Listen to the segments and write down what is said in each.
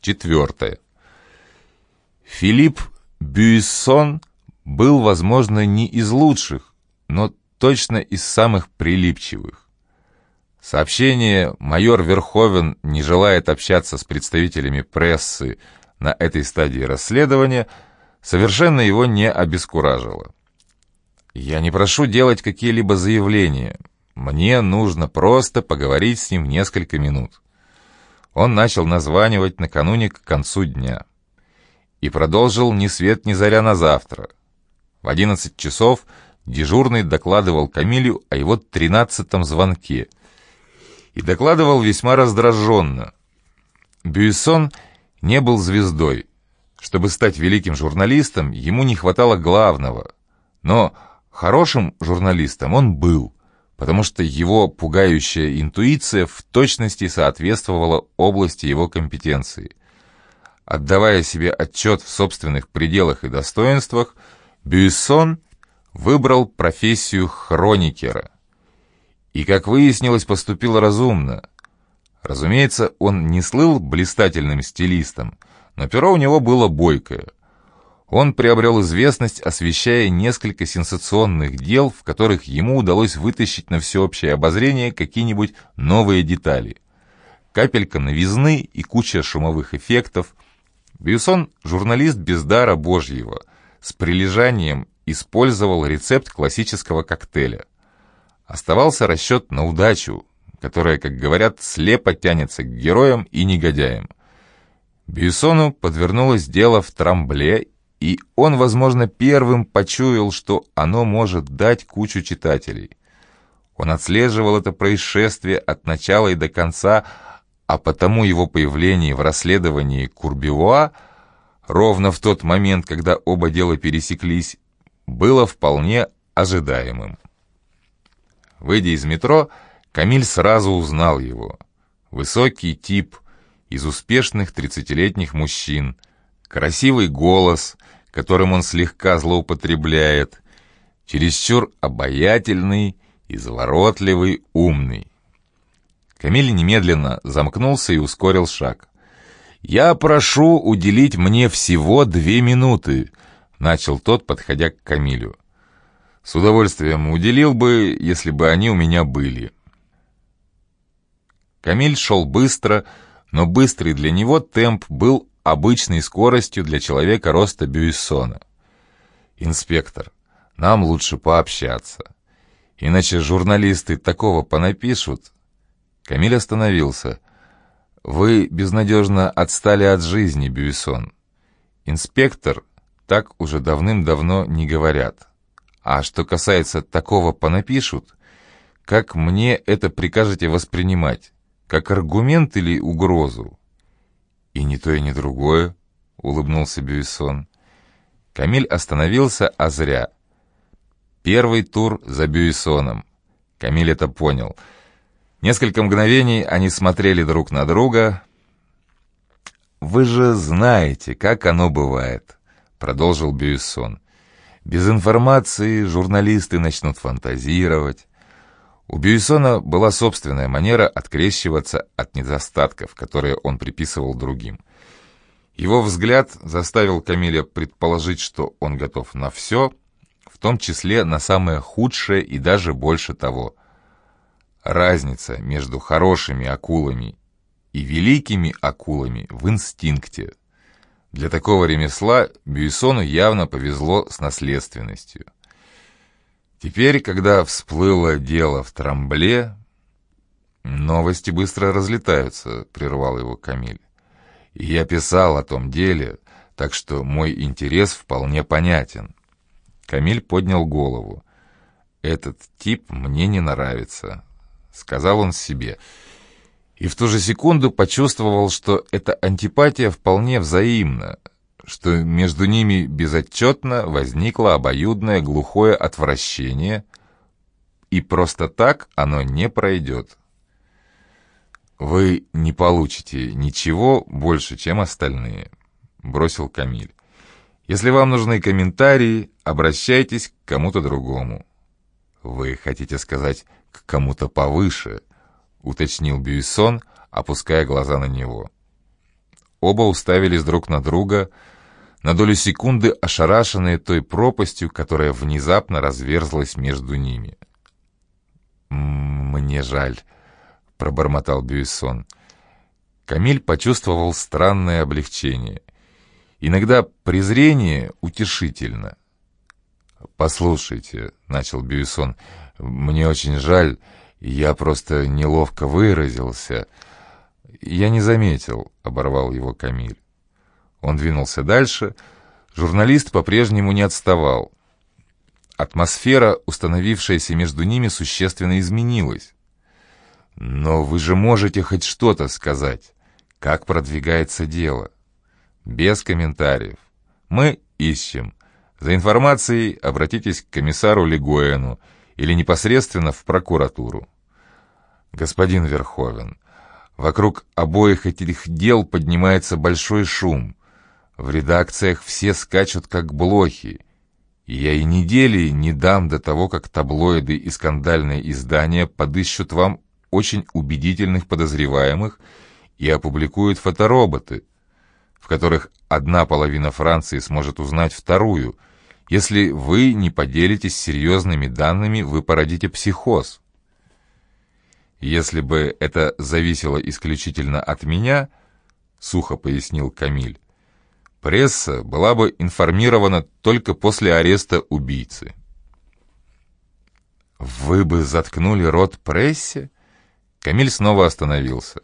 Четвертое. Филипп Бюйсон был, возможно, не из лучших, но точно из самых прилипчивых. Сообщение «Майор Верховен не желает общаться с представителями прессы на этой стадии расследования» совершенно его не обескуражило. «Я не прошу делать какие-либо заявления. Мне нужно просто поговорить с ним несколько минут». Он начал названивать накануне к концу дня. И продолжил ни свет ни заря на завтра. В одиннадцать часов дежурный докладывал Камилю о его тринадцатом звонке – и докладывал весьма раздраженно. Бюйсон не был звездой. Чтобы стать великим журналистом, ему не хватало главного. Но хорошим журналистом он был, потому что его пугающая интуиция в точности соответствовала области его компетенции. Отдавая себе отчет в собственных пределах и достоинствах, Бюйсон выбрал профессию хроникера – и, как выяснилось, поступил разумно. Разумеется, он не слыл блистательным стилистом, но перо у него было бойкое. Он приобрел известность, освещая несколько сенсационных дел, в которых ему удалось вытащить на всеобщее обозрение какие-нибудь новые детали. Капелька новизны и куча шумовых эффектов. Бьюсон, журналист без дара божьего, с прилежанием использовал рецепт классического коктейля. Оставался расчет на удачу, которая, как говорят, слепо тянется к героям и негодяям. Бьюсону подвернулось дело в Трамбле, и он, возможно, первым почуял, что оно может дать кучу читателей. Он отслеживал это происшествие от начала и до конца, а потому его появление в расследовании Курбивуа ровно в тот момент, когда оба дела пересеклись, было вполне ожидаемым. Выйдя из метро, Камиль сразу узнал его. Высокий тип из успешных тридцатилетних мужчин, красивый голос, которым он слегка злоупотребляет, чересчур обаятельный, изворотливый, умный. Камиль немедленно замкнулся и ускорил шаг. «Я прошу уделить мне всего две минуты», — начал тот, подходя к Камилю. С удовольствием уделил бы, если бы они у меня были. Камиль шел быстро, но быстрый для него темп был обычной скоростью для человека роста Бюйсона. «Инспектор, нам лучше пообщаться. Иначе журналисты такого понапишут». Камиль остановился. «Вы безнадежно отстали от жизни, Бюйсон. Инспектор так уже давным-давно не говорят». А что касается такого понапишут, как мне это прикажете воспринимать? Как аргумент или угрозу? И ни то, и ни другое, улыбнулся Бюйсон. Камиль остановился, а зря. Первый тур за Бюйсоном. Камиль это понял. Несколько мгновений они смотрели друг на друга. «Вы же знаете, как оно бывает», — продолжил Бюйсон. Без информации журналисты начнут фантазировать. У Бюйсона была собственная манера открещиваться от недостатков, которые он приписывал другим. Его взгляд заставил Камиля предположить, что он готов на все, в том числе на самое худшее и даже больше того. Разница между хорошими акулами и великими акулами в инстинкте – для такого ремесла Бюйсону явно повезло с наследственностью. Теперь, когда всплыло дело в Трамбле, новости быстро разлетаются, прервал его Камиль. И я писал о том деле, так что мой интерес вполне понятен. Камиль поднял голову. «Этот тип мне не нравится», — сказал он себе, — и в ту же секунду почувствовал, что эта антипатия вполне взаимна, что между ними безотчетно возникло обоюдное глухое отвращение, и просто так оно не пройдет. «Вы не получите ничего больше, чем остальные», — бросил Камиль. «Если вам нужны комментарии, обращайтесь к кому-то другому». «Вы хотите сказать, к кому-то повыше», —— уточнил Бюйсон, опуская глаза на него. оба уставились друг на друга, на долю секунды ошарашенные той пропастью, которая внезапно разверзлась между ними. «Мне жаль», — пробормотал Бюйсон. Камиль почувствовал странное облегчение. Иногда презрение утешительно. «Послушайте», — начал Бюйсон, — «мне очень жаль, я просто неловко выразился». «Я не заметил», — оборвал его Камиль. Он двинулся дальше. Журналист по-прежнему не отставал. Атмосфера, установившаяся между ними, существенно изменилась. «Но вы же можете хоть что-то сказать. Как продвигается дело?» «Без комментариев. Мы ищем. За информацией обратитесь к комиссару Легоину или непосредственно в прокуратуру». «Господин Верховен, вокруг обоих этих дел поднимается большой шум. В редакциях все скачут как блохи. И я и недели не дам до того, как таблоиды и скандальные издания подыщут вам очень убедительных подозреваемых и опубликуют фотороботы, в которых одна половина Франции сможет узнать вторую. Если вы не поделитесь серьезными данными, вы породите психоз. Если бы это зависело исключительно от меня, сухо пояснил Камиль, Пресса была бы информирована только после ареста убийцы. «Вы бы заткнули рот прессе?» Камиль снова остановился.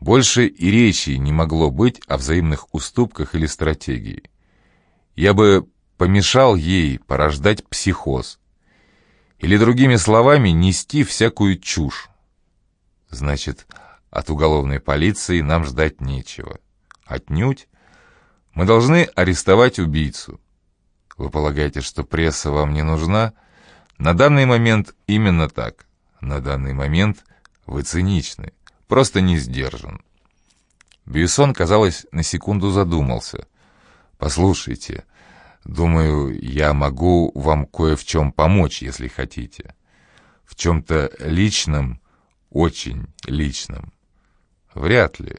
Больше и речи не могло быть о взаимных уступках или стратегии. Я бы помешал ей порождать психоз. Или, другими словами, нести всякую чушь. Значит, от уголовной полиции нам ждать нечего. Отнюдь. Мы должны арестовать убийцу. Вы полагаете, что пресса вам не нужна? На данный момент именно так. На данный момент вы циничны, просто не сдержан. Бьюсон, казалось, на секунду задумался. «Послушайте, думаю, я могу вам кое в чем помочь, если хотите. В чем-то личном, очень личном. Вряд ли».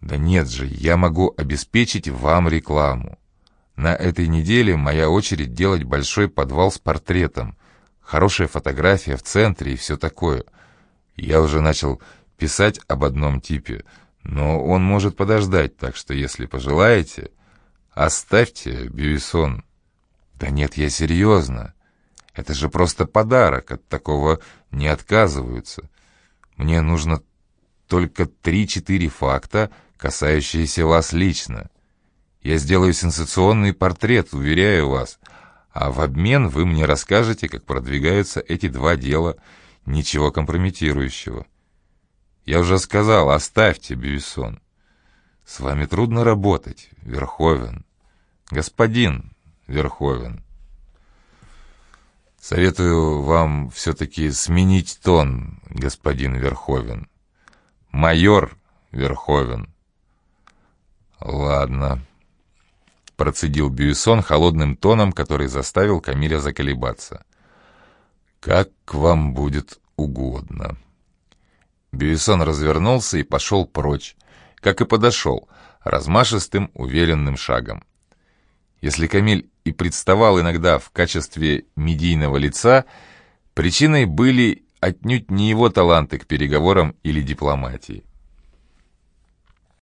Да нет же, я могу обеспечить вам рекламу. На этой неделе моя очередь делать большой подвал с портретом. Хорошая фотография в центре и все такое. Я уже начал писать об одном типе, но он может подождать, так что если пожелаете, оставьте Бьюисон. Да нет, я серьезно. Это же просто подарок, от такого не отказываются. Мне нужно только три-четыре факта, касающиеся вас лично. Я сделаю сенсационный портрет, уверяю вас, а в обмен вы мне расскажете, как продвигаются эти два дела, ничего компрометирующего. Я уже сказал, оставьте Бюйсон. С вами трудно работать, Верховен. Господин Верховен. Советую вам все-таки сменить тон, господин Верховен. Майор Верховен. «Ладно», — процедил Бюйсон холодным тоном, который заставил Камиля заколебаться. «Как вам будет угодно». Бюйсон развернулся и пошел прочь, как и подошел, размашистым, уверенным шагом. Если Камиль и представал иногда в качестве медийного лица, причиной были отнюдь не его таланты к переговорам или дипломатии.